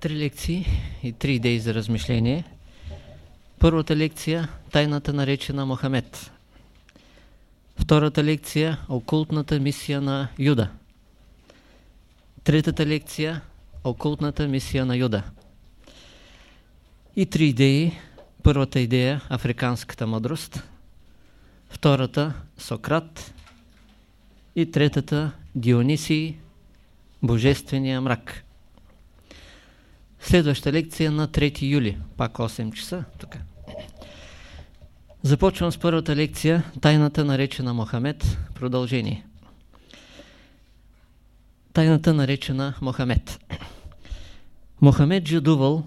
Три лекции и три идеи за размишление. Първата лекция – тайната наречена Мохамед. Втората лекция – окултната мисия на Юда. Третата лекция – окултната мисия на Юда. И три идеи. Първата идея – африканската мъдрост. Втората – Сократ. И третата – Дионисий, Божествения мрак. Следваща лекция на 3 юли, пак 8 часа. Тук. Започвам с първата лекция, тайната наречена Мохамед, продължение. Тайната наречена Мохамед. Мохамед жадувал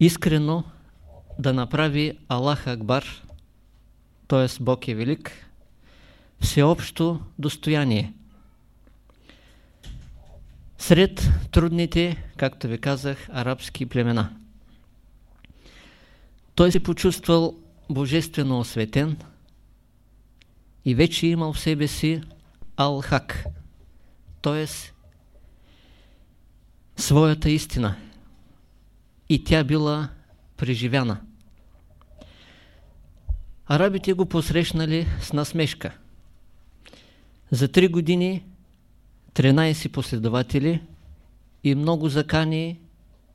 искрено да направи Аллах Акбар, т.е. Бог е велик, всеобщо достояние. Сред трудните, както ви казах, арабски племена. Той се почувствал божествено осветен и вече имал в себе си Ал-Хак, т.е. своята истина. И тя била преживяна. Арабите го посрещнали с насмешка. За три години 13 последователи и много закани,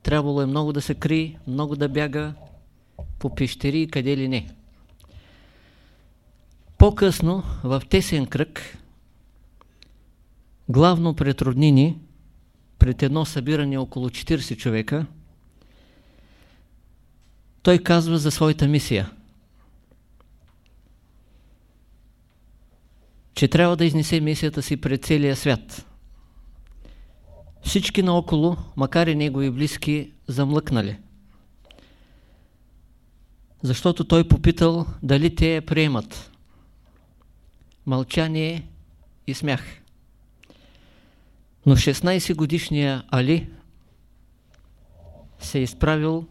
трябвало е много да се кри, много да бяга по пещери и къде ли не. По-късно, в тесен кръг, главно пред роднини, пред едно събиране около 40 човека, той казва за своята мисия – че трябва да изнесе мисията си пред целия свят. Всички наоколо, макар и негови близки, замлъкнали. Защото той попитал дали те я приемат. Мълчание и смях. Но 16 годишния Али се е изправил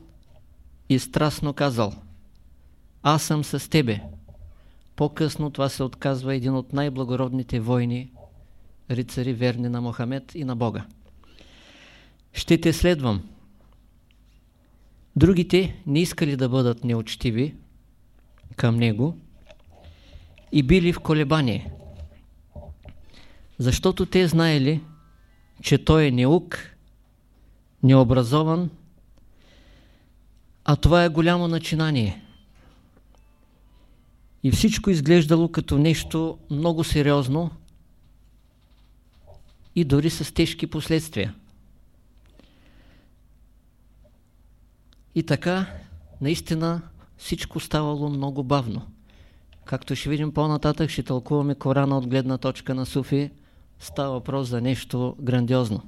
и страстно казал Аз съм с тебе. По-късно това се отказва един от най-благородните войни, рицари верни на Мохамед и на Бога. Ще те следвам. Другите не искали да бъдат неучтиви към него и били в колебание. Защото те знаели, че той е неук, необразован, а това е голямо начинание – и всичко изглеждало като нещо много сериозно и дори с тежки последствия. И така, наистина, всичко ставало много бавно. Както ще видим по-нататък, ще тълкуваме Корана от гледна точка на Суфи, става въпрос за нещо грандиозно.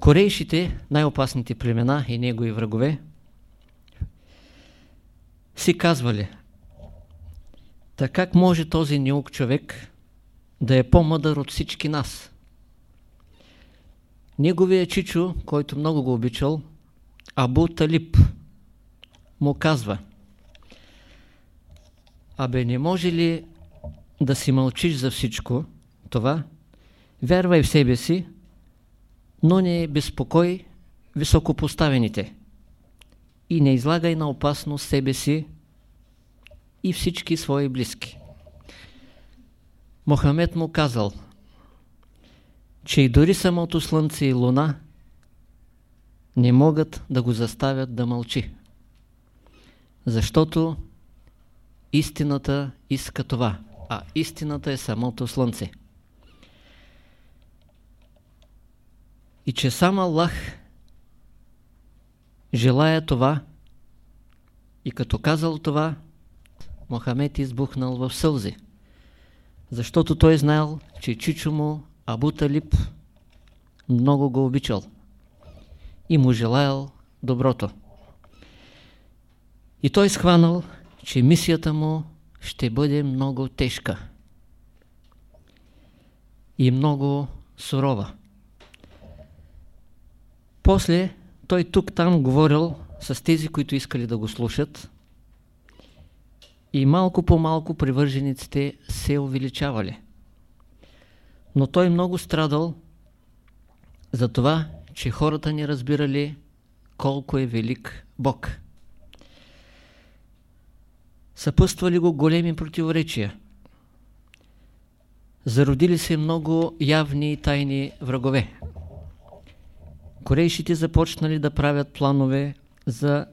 Корейшите, най-опасните племена и негови врагове, си казвали, Така как може този неук човек да е по-мъдър от всички нас? Неговия чичо, който много го обичал, Абу Талип, му казва Абе, не може ли да си мълчиш за всичко това? Вярвай в себе си, но не безпокой високопоставените и не излагай на опасност себе си и всички свои близки. Мохамед му казал, че и дори самото слънце и луна не могат да го заставят да мълчи. Защото истината иска това, а истината е самото слънце. И че сам Аллах желая това и като казал това, Мохамед избухнал в сълзи, защото той знаел, че чичо му Абу много го обичал и му желаял доброто. И той схванал, че мисията му ще бъде много тежка и много сурова. После той тук-там говорил с тези, които искали да го слушат, и малко по малко привържениците се увеличавали. Но той много страдал за това, че хората не разбирали колко е велик Бог. Съпъствали го големи противоречия. Зародили се много явни и тайни врагове. Корейшите започнали да правят планове за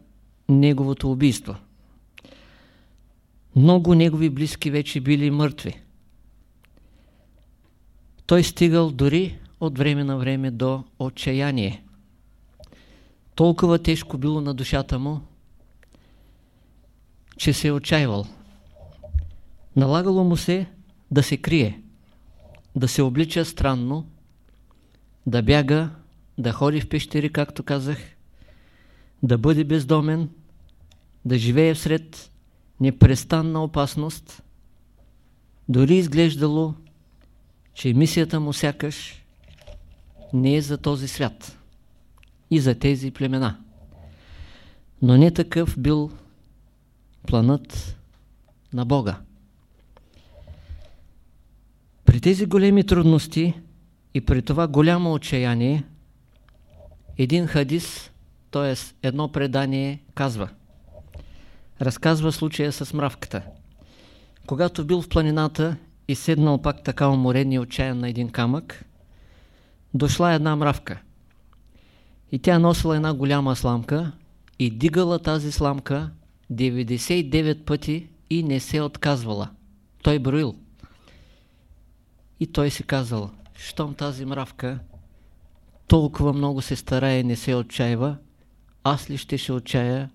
неговото убийство. Много негови близки вече били мъртви. Той стигал дори от време на време до отчаяние. Толкова тежко било на душата му, че се е отчаивал. Налагало му се да се крие, да се облича странно, да бяга, да ходи в пещери, както казах, да бъде бездомен, да живее всред непрестанна опасност, дори изглеждало, че мисията му сякаш не е за този свят и за тези племена. Но не такъв бил планът на Бога. При тези големи трудности и при това голямо отчаяние, един хадис, т.е. едно предание, казва, разказва случая с мравката. Когато бил в планината и седнал пак така уморен и отчаян на един камък, дошла една мравка. И тя носила една голяма сламка и дигала тази сламка 99 пъти и не се отказвала. Той броил. И той си казал, щом тази мравка толкова много се старае и не се отчаива, аз ли ще се отчая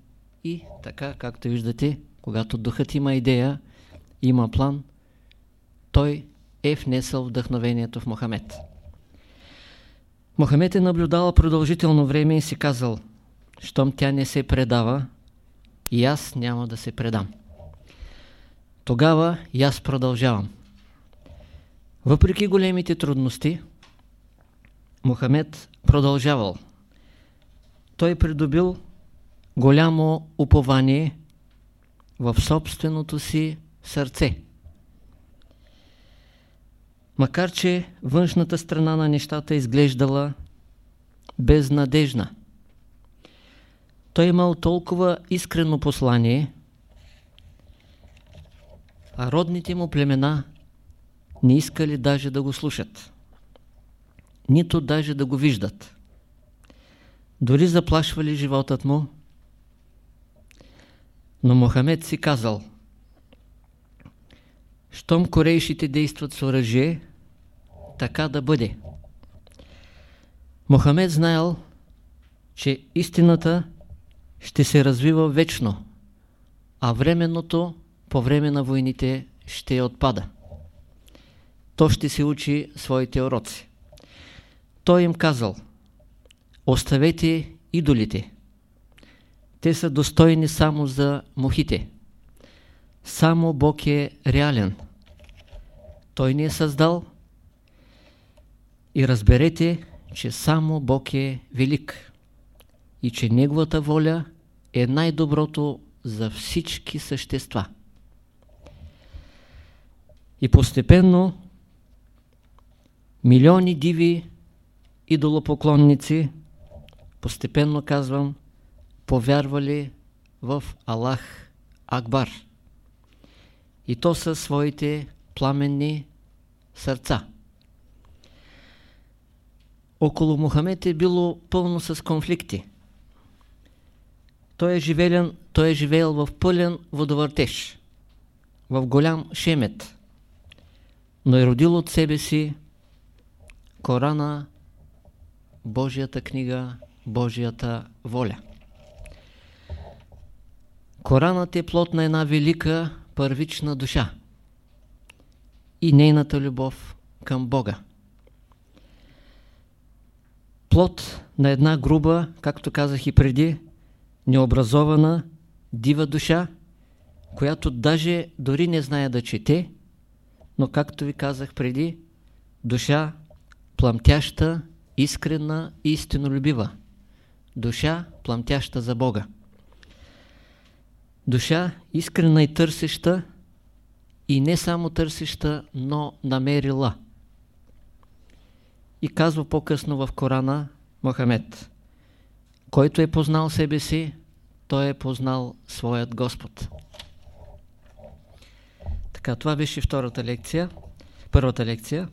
и така, както виждате, когато духът има идея, има план, той е внесъл вдъхновението в Мохамед. Мохамед е наблюдал продължително време и си казал, щом тя не се предава, и аз няма да се предам. Тогава и аз продължавам. Въпреки големите трудности, Мохамед продължавал. Той придобил голямо упование в собственото си сърце. Макар, че външната страна на нещата изглеждала безнадежна. Той имал толкова искрено послание, а родните му племена не искали даже да го слушат. Нито даже да го виждат. Дори заплашвали животът му, но Мохамед си казал, щом корейшите действат с оръжие, така да бъде. Мохамед знаел, че истината ще се развива вечно, а временното по време на войните ще отпада. То ще се учи своите уроци. Той им казал, оставете идолите. Те са достойни само за мухите. Само Бог е реален. Той ни е създал и разберете, че само Бог е велик и че Неговата воля е най-доброто за всички същества. И постепенно милиони диви идолопоклонници, постепенно казвам, повярвали в Аллах Акбар. И то със своите пламенни сърца. Около Мухамед е било пълно с конфликти. Той е, живелен, той е живеел в пълен водовъртеж, в голям шемет, но е родил от себе си Корана, Божията книга, Божията воля. Коранът е плод на една велика първична душа и нейната любов към Бога. Плод на една груба, както казах и преди, необразована, дива душа, която даже дори не знае да чете, но както ви казах преди, душа пламтяща, искрена и истинолюбива. Душа пламтяща за Бога. Душа искрена и търсеща и не само търсеща, но намерила. И казва по-късно в Корана, Мохамед. Който е познал себе си, той е познал своят Господ. Така, това беше втората лекция, първата лекция.